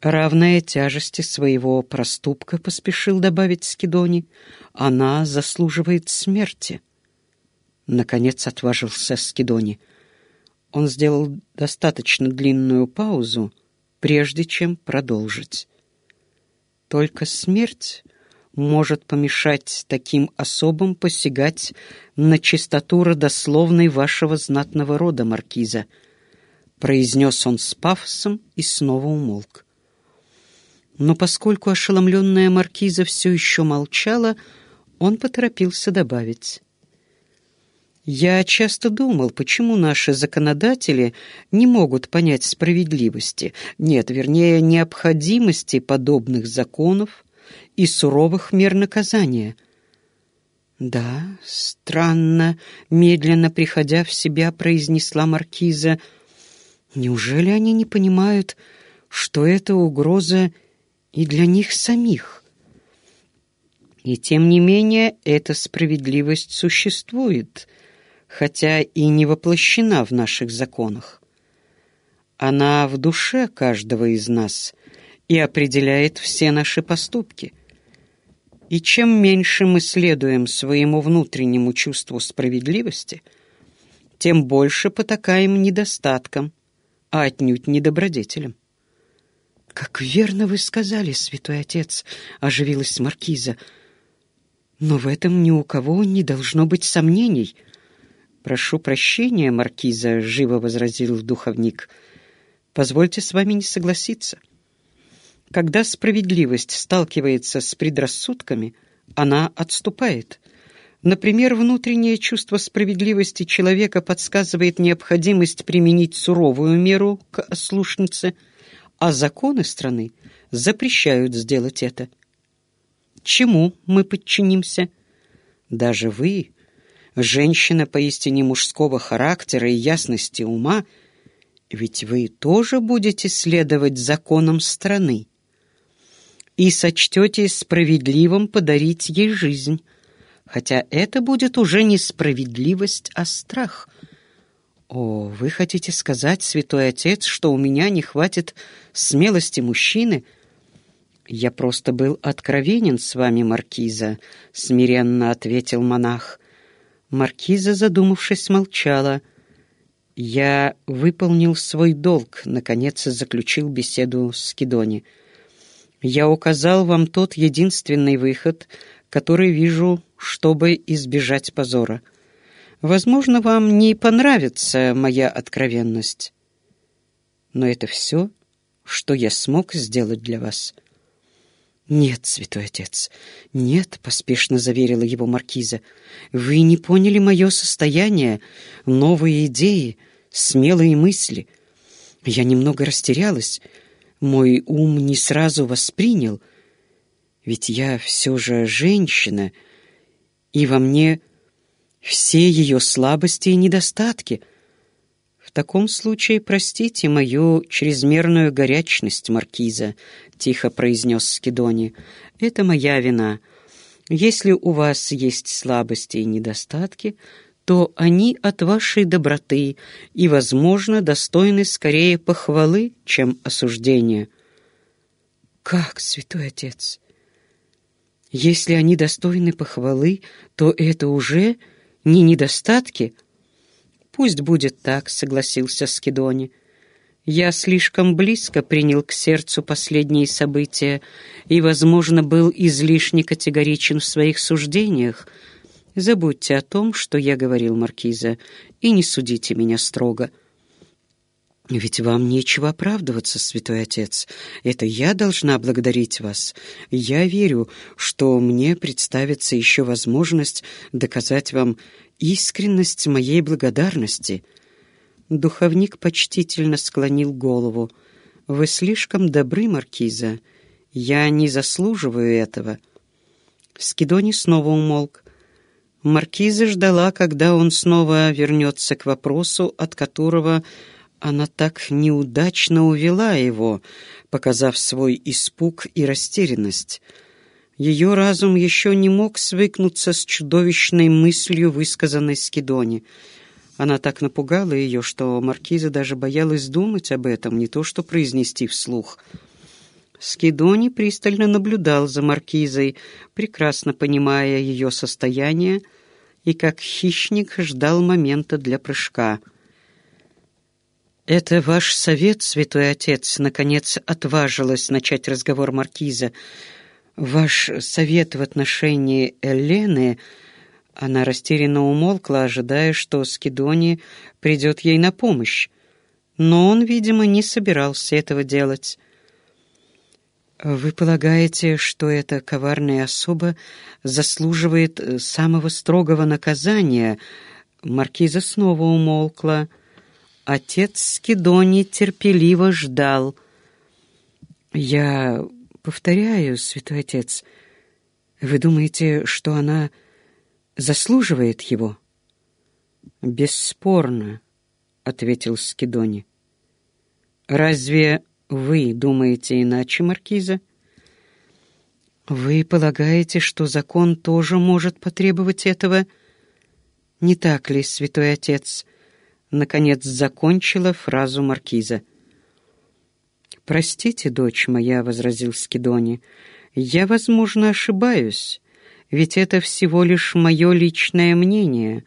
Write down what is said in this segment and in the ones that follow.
равная тяжести своего проступка, поспешил добавить Скидони, она заслуживает смерти. Наконец отважился Скидони. Он сделал достаточно длинную паузу, прежде чем продолжить. Только смерть может помешать таким особам посягать на чистоту родословной вашего знатного рода, Маркиза, произнес он с пафосом и снова умолк. Но поскольку ошеломленная Маркиза все еще молчала, он поторопился добавить. Я часто думал, почему наши законодатели не могут понять справедливости, нет, вернее, необходимости подобных законов и суровых мер наказания. «Да, странно», — медленно приходя в себя, произнесла Маркиза. «Неужели они не понимают, что это угроза и для них самих?» И тем не менее эта справедливость существует, хотя и не воплощена в наших законах. Она в душе каждого из нас и определяет все наши поступки. И чем меньше мы следуем своему внутреннему чувству справедливости, тем больше потакаем недостаткам, а отнюдь не добродетелям. «Как верно вы сказали, святой отец!» — оживилась маркиза. «Но в этом ни у кого не должно быть сомнений». «Прошу прощения, маркиза», — живо возразил духовник. «Позвольте с вами не согласиться. Когда справедливость сталкивается с предрассудками, она отступает. Например, внутреннее чувство справедливости человека подсказывает необходимость применить суровую меру к ослушнице, а законы страны запрещают сделать это. Чему мы подчинимся? Даже вы, женщина поистине мужского характера и ясности ума, ведь вы тоже будете следовать законам страны и сочтете справедливым подарить ей жизнь, хотя это будет уже не справедливость, а страх. О, вы хотите сказать, святой отец, что у меня не хватит смелости мужчины? Я просто был откровенен с вами, маркиза, смиренно ответил монах. Маркиза, задумавшись, молчала. Я выполнил свой долг, наконец заключил беседу с Кидони. Я указал вам тот единственный выход, который вижу, чтобы избежать позора. Возможно, вам не понравится моя откровенность. Но это все, что я смог сделать для вас. «Нет, святой отец, нет», — поспешно заверила его маркиза. «Вы не поняли мое состояние, новые идеи, смелые мысли. Я немного растерялась» мой ум не сразу воспринял, ведь я все же женщина, и во мне все ее слабости и недостатки. В таком случае простите мою чрезмерную горячность, Маркиза, — тихо произнес Скидони. Это моя вина. Если у вас есть слабости и недостатки, то они от вашей доброты и, возможно, достойны скорее похвалы, чем осуждения. Как, святой отец? Если они достойны похвалы, то это уже не недостатки? Пусть будет так, согласился Скидони. Я слишком близко принял к сердцу последние события и, возможно, был излишне категоричен в своих суждениях, Забудьте о том, что я говорил, Маркиза, и не судите меня строго. Ведь вам нечего оправдываться, святой отец. Это я должна благодарить вас. Я верю, что мне представится еще возможность доказать вам искренность моей благодарности. Духовник почтительно склонил голову. Вы слишком добры, Маркиза. Я не заслуживаю этого. Скидони снова умолк. Маркиза ждала, когда он снова вернется к вопросу, от которого она так неудачно увела его, показав свой испуг и растерянность. Ее разум еще не мог свыкнуться с чудовищной мыслью, высказанной Скидоне. Она так напугала ее, что маркиза даже боялась думать об этом, не то что произнести вслух. Скидони пристально наблюдал за маркизой, прекрасно понимая ее состояние, и как хищник ждал момента для прыжка. «Это ваш совет, святой отец?» — наконец отважилась начать разговор маркиза. «Ваш совет в отношении Элены...» Она растерянно умолкла, ожидая, что Скидони придет ей на помощь. Но он, видимо, не собирался этого делать. «Вы полагаете, что эта коварная особа заслуживает э, самого строгого наказания?» Маркиза снова умолкла. Отец Скидони терпеливо ждал. «Я повторяю, святой отец, вы думаете, что она заслуживает его?» «Бесспорно», — ответил Скидони. «Разве вы думаете иначе, Маркиза? Вы полагаете, что закон тоже может потребовать этого? Не так ли, святой отец? Наконец закончила фразу Маркиза. «Простите, дочь моя», — возразил Скидони, — «я, возможно, ошибаюсь, ведь это всего лишь мое личное мнение,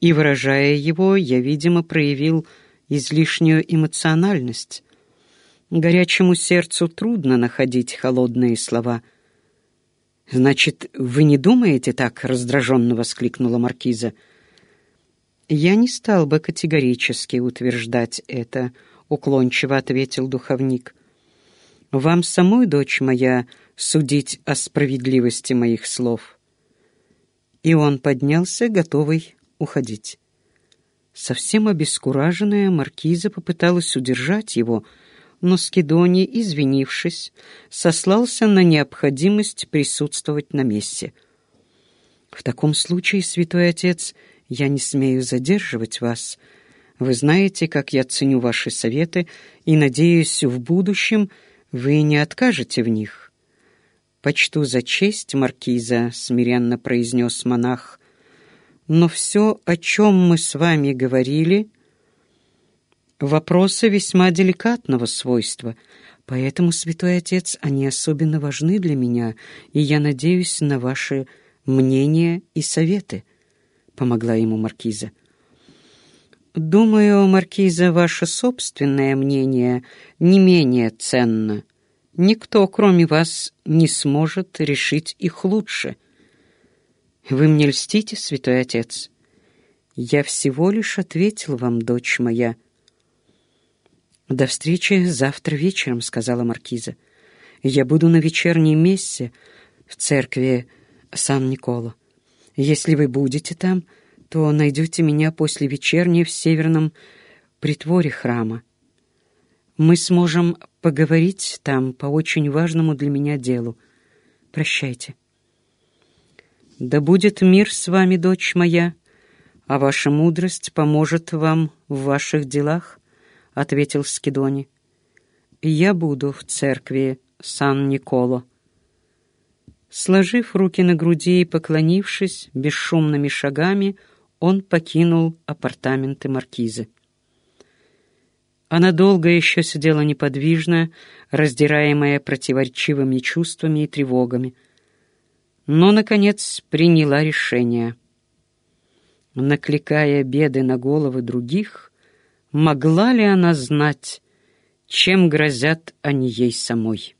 и, выражая его, я, видимо, проявил излишнюю эмоциональность. Горячему сердцу трудно находить холодные слова. «Значит, вы не думаете так?» — раздраженно воскликнула Маркиза. «Я не стал бы категорически утверждать это», — уклончиво ответил духовник. «Вам самой, дочь моя, судить о справедливости моих слов». И он поднялся, готовый уходить. Совсем обескураженная маркиза попыталась удержать его, — но Скидоний, извинившись, сослался на необходимость присутствовать на мессе. «В таком случае, святой отец, я не смею задерживать вас. Вы знаете, как я ценю ваши советы, и, надеюсь, в будущем вы не откажете в них». «Почту за честь, маркиза», — смиренно произнес монах, — «но все, о чем мы с вами говорили...» Вопросы весьма деликатного свойства, поэтому, святой отец, они особенно важны для меня, и я надеюсь на ваши мнения и советы, — помогла ему маркиза. Думаю, маркиза, ваше собственное мнение не менее ценно. Никто, кроме вас, не сможет решить их лучше. Вы мне льстите, святой отец? Я всего лишь ответил вам, дочь моя, — «До встречи завтра вечером», — сказала Маркиза. «Я буду на вечерней мессе в церкви Сан-Николо. Если вы будете там, то найдете меня после вечерней в северном притворе храма. Мы сможем поговорить там по очень важному для меня делу. Прощайте». «Да будет мир с вами, дочь моя, а ваша мудрость поможет вам в ваших делах». — ответил Скидони. «Я буду в церкви Сан-Николо». Сложив руки на груди и поклонившись бесшумными шагами, он покинул апартаменты маркизы. Она долго еще сидела неподвижно, раздираемая противоречивыми чувствами и тревогами, но, наконец, приняла решение. Накликая беды на головы других, Могла ли она знать, чем грозят они ей самой?